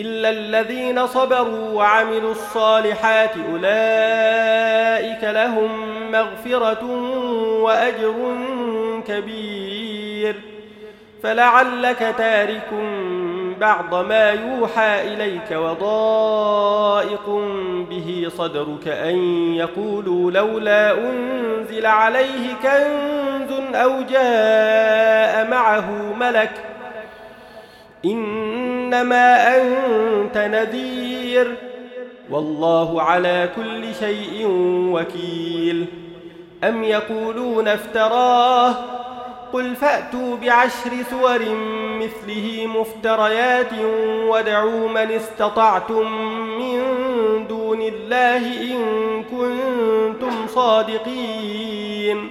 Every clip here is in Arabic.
إلا الذين صبروا وعملوا الصالحات أولئك لهم مغفرة وأجر كبير. فلعلك تارك بعض ما يوحى إليك وضائق به صدرك أن يقولوا لولا أنزل عليه كنز أو جاء معه ملك إنما أنت نذير. والله على كل شيء وكيل. أم يقولون افتراه؟ قل فأتوا بعشر سور مثله مفتريات ودعوا من استطعتم من دون الله إن كنتم صادقين.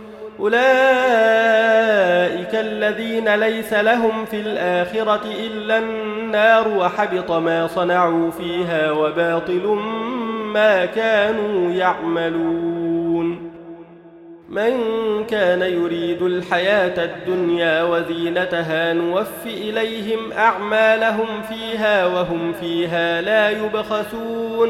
أولئك الذين ليس لهم في الآخرة إلا النار وحبط ما صنعوا فيها وباطل ما كانوا يعملون. من كان يريد الحياة الدنيا وزينتها نوف إليهم أعمالهم فيها وهم فيها لا يبخسون.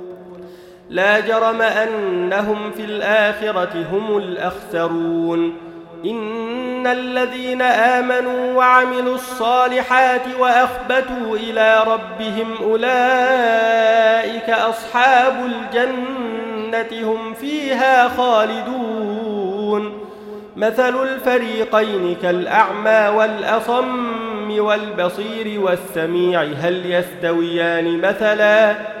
لا جرم أنهم في الآخرة هم الأخسرون. إن الذين آمنوا وعملوا الصالحات وأخبتوا إلى ربهم أولئك أصحاب الجنة هم فيها خالدون. مثل الفريقين كالأعمى والأصم والبصير والسميع هل يستويان مثلا؟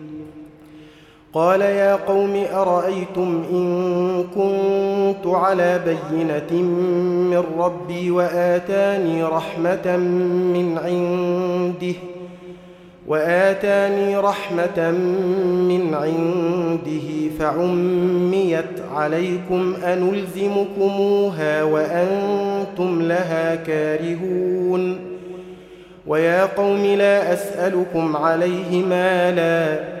قال يا قوم أرأيتم إن كنت على بينة من ربي وآتاني رحمة من عنده وآتاني رحمة من عنده فعميت عليكم أنلزمكموها وأنتم لها كارهون ويا قوم لا أسألكم عليه مالا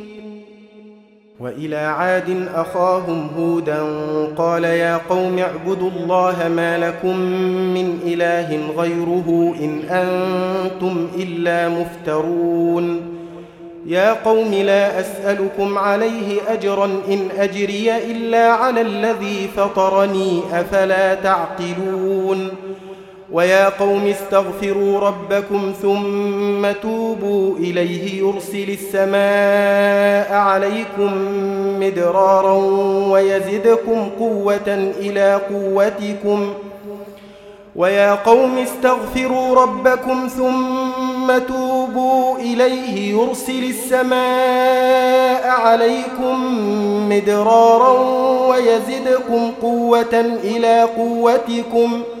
وإلى عاد أخاهم هودا قال يا قوم اعبدوا الله ما لكم من إله غيره إن أنتم إلا مفترون. يا قوم لا أسألكم عليه أجرا إن أجري إلا على الذي فطرني أفلا تعقلون. ويا قوم استغفروا ربكم ثم توبوا إليه يرسل السماء عليكم مدرارا ويزدكم قوة إلى قوتكم. ويا قوم استغفروا ربكم ثم توبوا إليه يرسل السماء عليكم مدرارا ويزدكم قوة إلى قوتكم ۖ.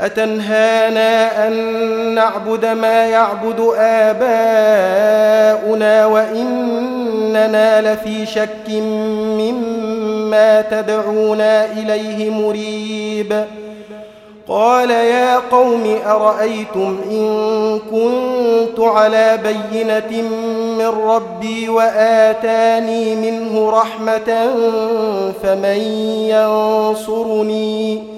أتنهانا أن نعبد ما يعبد آباؤنا وإننا لفي شك مما تدعونا إليه مريب. قال يا قوم أرأيتم إن كنت على بينة من ربي وآتاني منه رحمة فمن ينصرني؟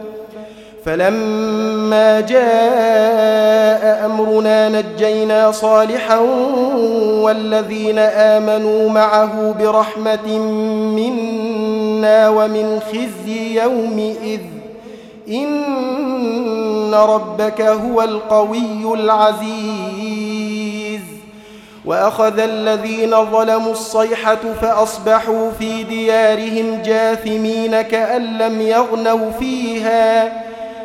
فلما جاء أمرنا نجينا صالحا والذين آمنوا معه برحمة منا ومن خزي يومئذ. إن ربك هو القوي العزيز. وأخذ الذين ظلموا الصيحة فأصبحوا في ديارهم جاثمين كأن لم يغنوا فيها.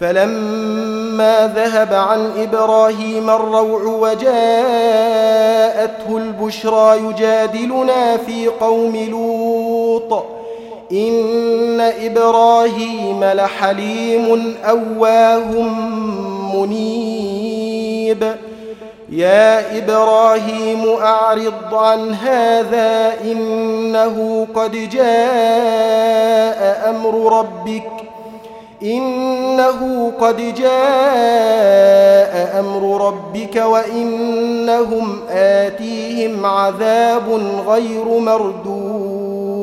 فلما ذهب عن إبراهيم الروع وجاءته البشرى يجادلنا في قوم لوط. إن إبراهيم لحليم أواه منيب. يا إبراهيم أعرض عن هذا إنه قد جاء أمر ربك إنه قد جاء أمر ربك وإنهم آتيهم عذاب غير مردود.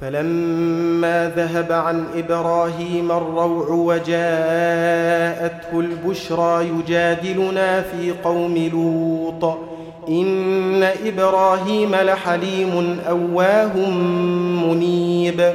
فلما ذهب عن إبراهيم الروع وجاءته البشرى يجادلنا في قوم لوط. إن إبراهيم لحليم أواه منيب.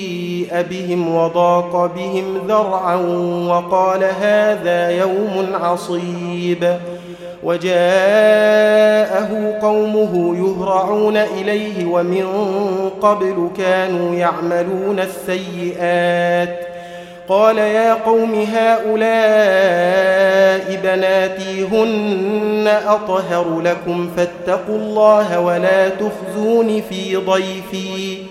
سيء بهم وضاق بهم ذرعا وقال هذا يوم عصيب. وجاءه قومه يهرعون إليه ومن قبل كانوا يعملون السيئات. قال يا قوم هؤلاء بناتي هن أطهر لكم فاتقوا الله ولا تخزون في ضيفي.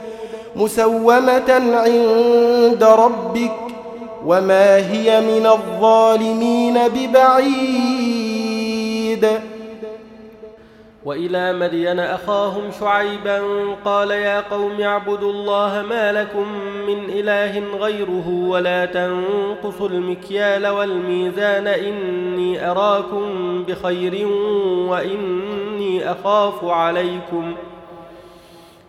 مسومة عند ربك وما هي من الظالمين ببعيد. وإلى مدين أخاهم شعيبا قال يا قوم اعبدوا الله ما لكم من إله غيره ولا تنقصوا المكيال والميزان إني أراكم بخير وإني أخاف عليكم.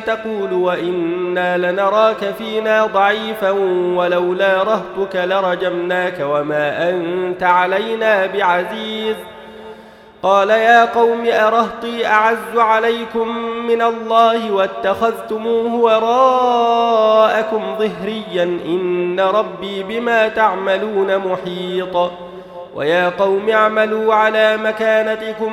تقول وإنا لنراك فينا ضعيفا ولولا رهتك لرجمناك وما أنت علينا بعزيز. قال يا قوم أرهطي أعز عليكم من الله واتخذتموه وراءكم ظهريا إن ربي بما تعملون محيط. ويا قوم اعملوا على مكانتكم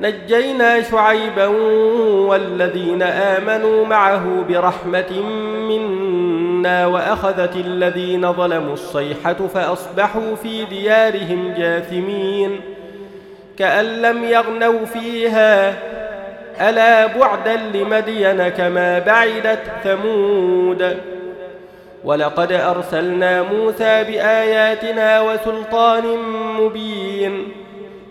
نجينا شعيبا والذين آمنوا معه برحمة منا وأخذت الذين ظلموا الصيحة فأصبحوا في ديارهم جاثمين كأن لم يغنوا فيها. ألا بعدا لمدين كما بعدت ثمود. ولقد أرسلنا موسى بآياتنا وسلطان مبين.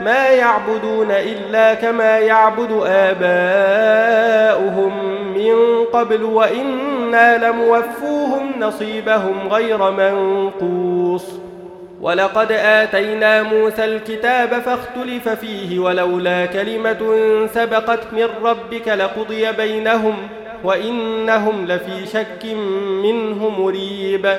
ما يعبدون إلا كما يعبد آباؤهم من قبل وإنا لموفوهم نصيبهم غير منقوص. ولقد آتينا موسى الكتاب فاختلف فيه ولولا كلمة سبقت من ربك لقضي بينهم وإنهم لفي شك منه مريب.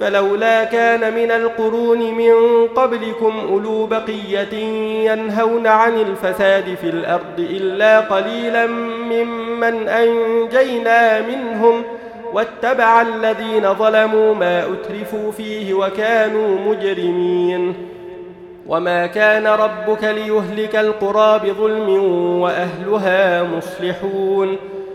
فلولا كان من القرون من قبلكم أولو بقية ينهون عن الفساد في الأرض إلا قليلا ممن أنجينا منهم واتبع الذين ظلموا ما أترفوا فيه وكانوا مجرمين. وما كان ربك ليهلك القرى بظلم وأهلها مصلحون.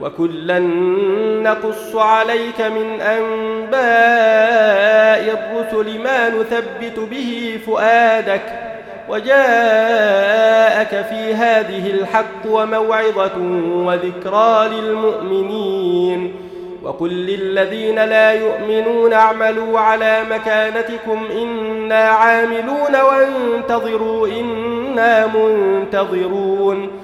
وكلا نقص عليك من انباء الرسل ما نثبت به فؤادك وجاءك في هذه الحق وموعظه وذكرى للمؤمنين وقل للذين لا يؤمنون اعملوا على مكانتكم أنا عاملون وانتظروا أنا منتظرون